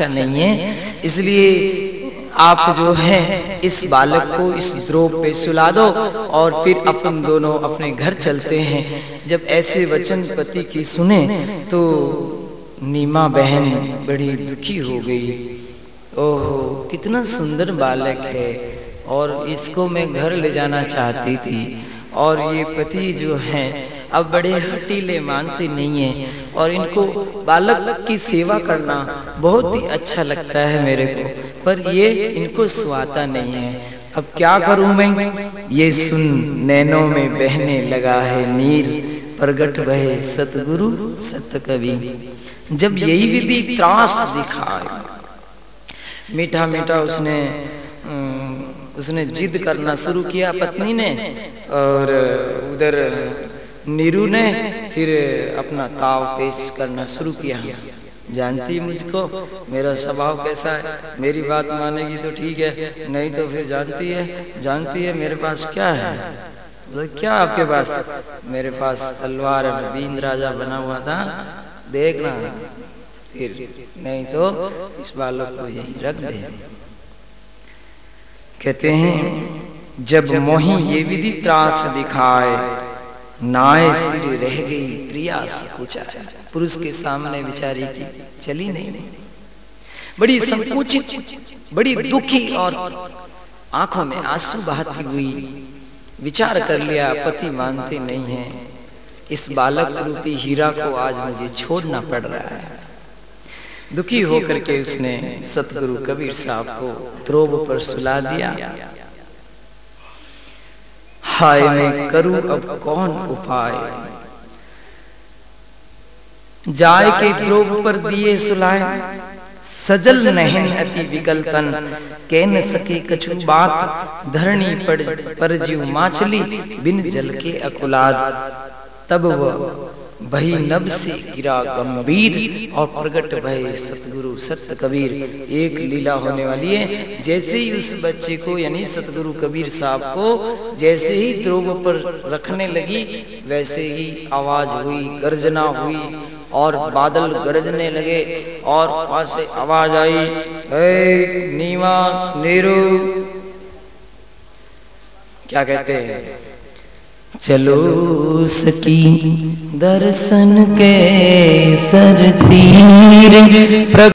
अच्छा नहीं है। इसलिए आप जो है, इस बालक को इस द्रोप पे सुला दो और फिर अपन दोनों अपने घर चलते हैं। जब ऐसे वचन पति की सुने तो नीमा बहन बड़ी दुखी हो गई। ओहो, कितना सुंदर बालक है और इसको मैं घर ले जाना चाहती थी। और ये पति जो हैं अब बड़े हटीले मानते नहीं हैं और इनको बालक की सेवा करना बहुत ही अच्छा लगता है मेरे को, पर ये इनको सुहाता नहीं है। अब क्या करूँ मैं? ये सुन नैनों में बहने लगा है नीर, प्रगट बहे सतगुरु सत कवि जब यही विधि त्रास दिखाए मीठा मीठा उसने उसने जिद करना शुरू किया पत्नी ने और उधर नीरू ने फिर अपना ताव पेश करना शुरू किया। जानती मुझको, मेरा स्वभाव कैसा है? मेरी बात मानेगी तो ठीक है, नहीं तो फिर जानती है जानती है मेरे पास क्या है? क्या आपके पास? मेरे पास तलवार बींद राजा बना हुआ था, देखना। फिर, नहीं तो इस बालक को यही रख दे। कहते हैं, जब मोही ये विधि त्रास दिखाए नाय सिर रह गई, प्रिया सकुचाए पुरुष के सामने बिचारी की चली नहीं। बड़ी संकुचित, बड़ी दुखी और आँखों में आँसू बहाती हुई विचार कर लिया, पति मानते नहीं है। इस बालक रूपी हीरा को आज मुझे छोड़ना पड़ रहा है। दुखी होकर के उसने सतगुरु कबीर साहब को ध्रुव पर सुला दिया। हाय मैं करूँ अब कौन उपाय? जाय के ध्रुव पर दिए सुलाए सजल नहन अति विकलतन कह न सके कछु बात धरणी पर, पर जीव माछली बिन जल के अकुलाद। तब वह वही नब से गिरा गंभीर और प्रकट भय सतगुरु सत्य कबीर एक लीला होने वाली है। जैसे ही उस बच्चे को, यानी सतगुरु कबीर साहब को, जैसे ही ध्रुव पर रखने लगी, वैसे ही आवाज़ हुई, गर्जना हुई और बादल गरजने लगे और पास से आवाज़ आई नीवा नीरू क्या कहते हैं? चलो सकी दर्शन के सर तीर